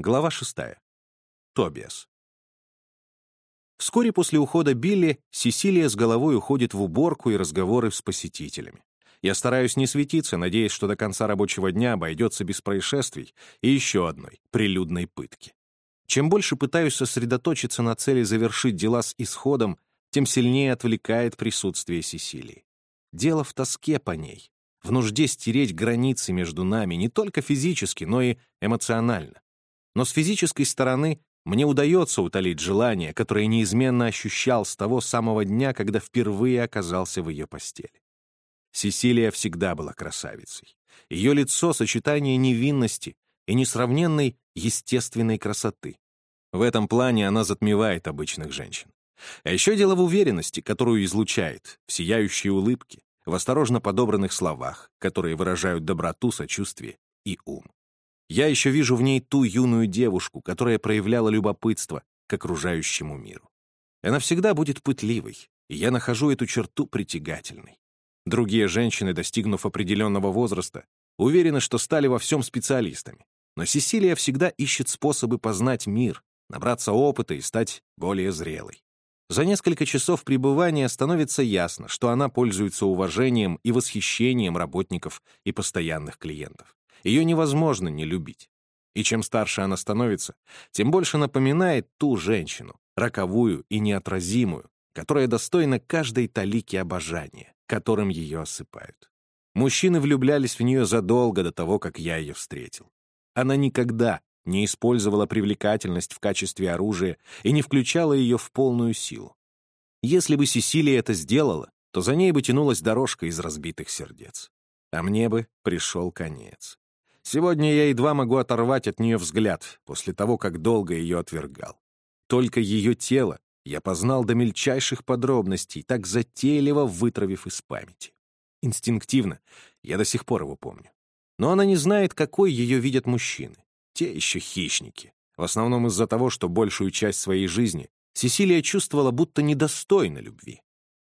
Глава 6. Тобиас. Вскоре после ухода Билли Сесилия с головой уходит в уборку и разговоры с посетителями. Я стараюсь не светиться, надеясь, что до конца рабочего дня обойдется без происшествий и еще одной прилюдной пытки. Чем больше пытаюсь сосредоточиться на цели завершить дела с исходом, тем сильнее отвлекает присутствие Сесилии. Дело в тоске по ней, в нужде стереть границы между нами не только физически, но и эмоционально. Но с физической стороны мне удается утолить желание, которое неизменно ощущал с того самого дня, когда впервые оказался в ее постели. Сесилия всегда была красавицей. Ее лицо — сочетание невинности и несравненной естественной красоты. В этом плане она затмевает обычных женщин. А еще дело в уверенности, которую излучает, в сияющей улыбке, в осторожно подобранных словах, которые выражают доброту, сочувствие и ум. Я еще вижу в ней ту юную девушку, которая проявляла любопытство к окружающему миру. Она всегда будет пытливой, и я нахожу эту черту притягательной. Другие женщины, достигнув определенного возраста, уверены, что стали во всем специалистами. Но Сесилия всегда ищет способы познать мир, набраться опыта и стать более зрелой. За несколько часов пребывания становится ясно, что она пользуется уважением и восхищением работников и постоянных клиентов. Ее невозможно не любить. И чем старше она становится, тем больше напоминает ту женщину, роковую и неотразимую, которая достойна каждой талики обожания, которым ее осыпают. Мужчины влюблялись в нее задолго до того, как я ее встретил. Она никогда не использовала привлекательность в качестве оружия и не включала ее в полную силу. Если бы Сесилия это сделала, то за ней бы тянулась дорожка из разбитых сердец. А мне бы пришел конец. Сегодня я едва могу оторвать от нее взгляд после того, как долго ее отвергал. Только ее тело я познал до мельчайших подробностей, так затейливо вытравив из памяти. Инстинктивно я до сих пор его помню. Но она не знает, какой ее видят мужчины. Те еще хищники. В основном из-за того, что большую часть своей жизни Сесилия чувствовала, будто недостойна любви.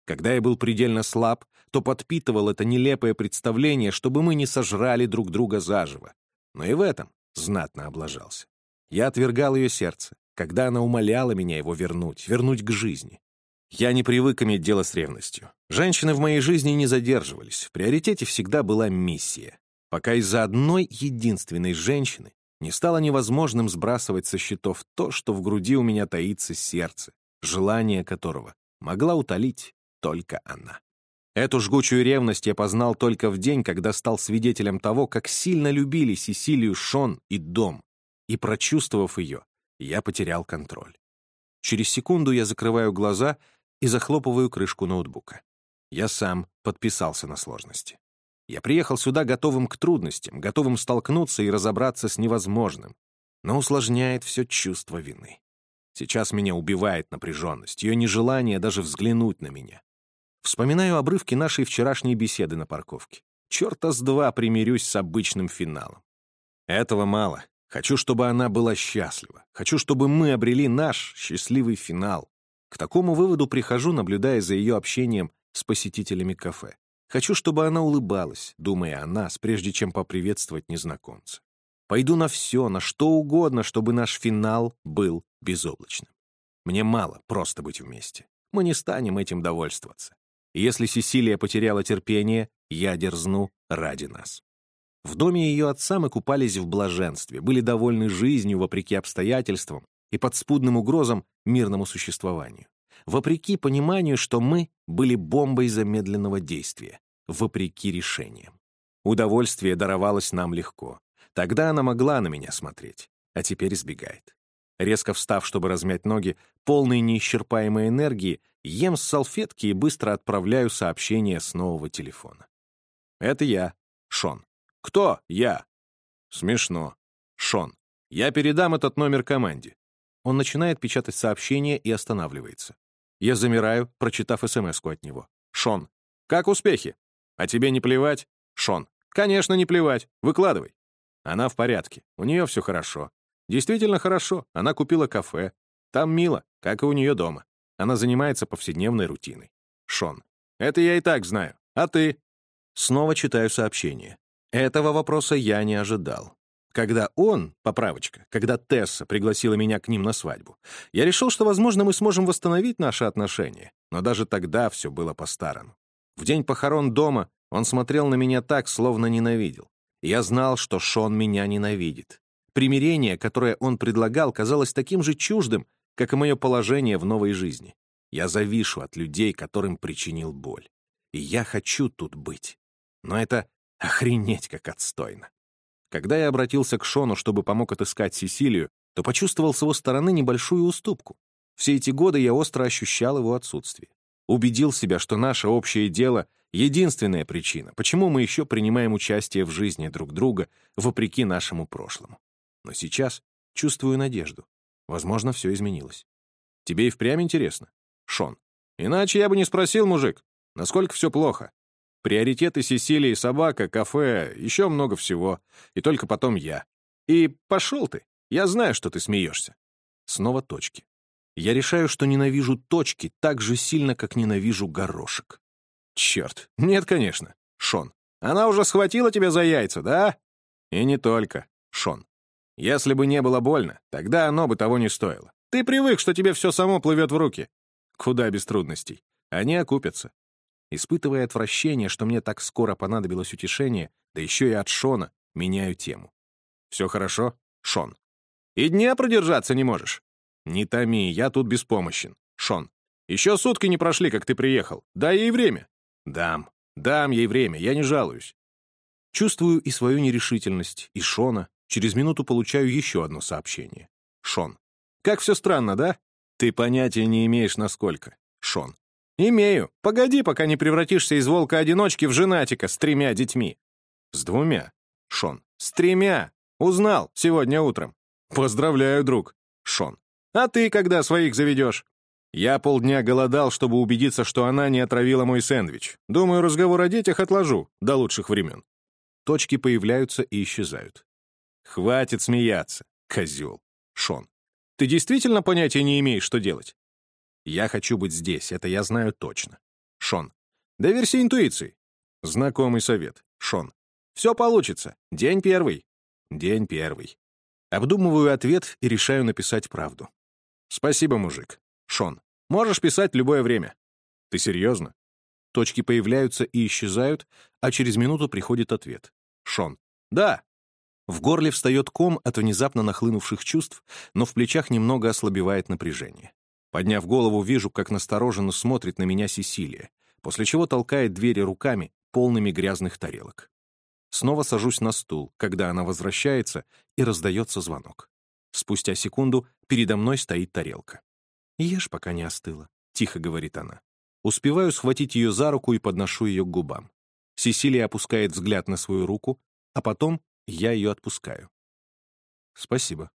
Когда я был предельно слаб, то подпитывал это нелепое представление, чтобы мы не сожрали друг друга заживо. Но и в этом знатно облажался. Я отвергал ее сердце, когда она умоляла меня его вернуть, вернуть к жизни. Я не привык иметь дело с ревностью. Женщины в моей жизни не задерживались. В приоритете всегда была миссия. Пока из-за одной единственной женщины не стало невозможным сбрасывать со счетов то, что в груди у меня таится сердце, желание которого могла утолить только она. Эту жгучую ревность я познал только в день, когда стал свидетелем того, как сильно любили Сесилию Шон и дом, и, прочувствовав ее, я потерял контроль. Через секунду я закрываю глаза и захлопываю крышку ноутбука. Я сам подписался на сложности. Я приехал сюда готовым к трудностям, готовым столкнуться и разобраться с невозможным, но усложняет все чувство вины. Сейчас меня убивает напряженность, ее нежелание даже взглянуть на меня. Вспоминаю обрывки нашей вчерашней беседы на парковке. Черта с два примирюсь с обычным финалом. Этого мало. Хочу, чтобы она была счастлива. Хочу, чтобы мы обрели наш счастливый финал. К такому выводу прихожу, наблюдая за ее общением с посетителями кафе. Хочу, чтобы она улыбалась, думая о нас, прежде чем поприветствовать незнакомца. Пойду на все, на что угодно, чтобы наш финал был безоблачным. Мне мало просто быть вместе. Мы не станем этим довольствоваться. Если Сесилия потеряла терпение, я дерзну ради нас. В доме ее отца мы купались в блаженстве, были довольны жизнью вопреки обстоятельствам и подспудным угрозам мирному существованию. Вопреки пониманию, что мы были бомбой замедленного действия, вопреки решениям. Удовольствие даровалось нам легко. Тогда она могла на меня смотреть, а теперь избегает. Резко встав, чтобы размять ноги, полный неисчерпаемой энергии, ем с салфетки и быстро отправляю сообщение с нового телефона. Это я, Шон. Кто я? Смешно. Шон. Я передам этот номер команде. Он начинает печатать сообщение и останавливается. Я замираю, прочитав смс от него. Шон. Как успехи? А тебе не плевать? Шон. Конечно, не плевать. Выкладывай. Она в порядке. У нее все хорошо. Действительно хорошо. Она купила кафе. Там мило, как и у нее дома. Она занимается повседневной рутиной. Шон. Это я и так знаю. А ты? Снова читаю сообщение. Этого вопроса я не ожидал. когда он, поправочка, когда Тесса пригласила меня к ним на свадьбу, я решил, что, возможно, мы сможем восстановить наши отношения, но даже тогда все было по-старому. В день похорон дома он смотрел на меня так, словно ненавидел. Я знал, что Шон меня ненавидит. Примирение, которое он предлагал, казалось таким же чуждым, как и мое положение в новой жизни. Я завишу от людей, которым причинил боль. И я хочу тут быть. Но это охренеть как отстойно. Когда я обратился к Шону, чтобы помог отыскать Сесилию, то почувствовал с его стороны небольшую уступку. Все эти годы я остро ощущал его отсутствие. Убедил себя, что наше общее дело — единственная причина, почему мы еще принимаем участие в жизни друг друга, вопреки нашему прошлому. Но сейчас чувствую надежду. Возможно, все изменилось. Тебе и впрямь интересно? Шон. Иначе я бы не спросил, мужик, насколько все плохо. Приоритеты Сесилии, собака, кафе, еще много всего. И только потом я. И пошел ты. Я знаю, что ты смеешься. Снова точки. Я решаю, что ненавижу точки так же сильно, как ненавижу горошек. Черт. Нет, конечно. Шон. Она уже схватила тебя за яйца, да? И не только. Шон. Если бы не было больно, тогда оно бы того не стоило. Ты привык, что тебе все само плывет в руки. Куда без трудностей. Они окупятся. Испытывая отвращение, что мне так скоро понадобилось утешение, да еще и от Шона, меняю тему. «Все хорошо, Шон?» «И дня продержаться не можешь?» «Не томи, я тут беспомощен. Шон, еще сутки не прошли, как ты приехал. Дай ей время». «Дам, дам ей время, я не жалуюсь». Чувствую и свою нерешительность, и Шона. Через минуту получаю еще одно сообщение. Шон. «Как все странно, да? Ты понятия не имеешь, насколько. Шон. «Имею. Погоди, пока не превратишься из волка-одиночки в женатика с тремя детьми». «С двумя?» Шон. «С тремя. Узнал сегодня утром». «Поздравляю, друг». Шон. «А ты когда своих заведешь?» Я полдня голодал, чтобы убедиться, что она не отравила мой сэндвич. Думаю, разговор о детях отложу до лучших времен. Точки появляются и исчезают. Хватит смеяться, козел. Шон. Ты действительно понятия не имеешь, что делать? Я хочу быть здесь, это я знаю точно. Шон. Доверься интуиции. Знакомый совет. Шон. Все получится. День первый. День первый. Обдумываю ответ и решаю написать правду. Спасибо, мужик. Шон. Можешь писать любое время. Ты серьезно? Точки появляются и исчезают, а через минуту приходит ответ. Шон. Да. В горле встает ком от внезапно нахлынувших чувств, но в плечах немного ослабевает напряжение. Подняв голову, вижу, как настороженно смотрит на меня Сесилия, после чего толкает двери руками, полными грязных тарелок. Снова сажусь на стул, когда она возвращается, и раздается звонок. Спустя секунду передо мной стоит тарелка. «Ешь, пока не остыла», — тихо говорит она. Успеваю схватить ее за руку и подношу ее к губам. Сесилия опускает взгляд на свою руку, а потом я ее отпускаю. «Спасибо»,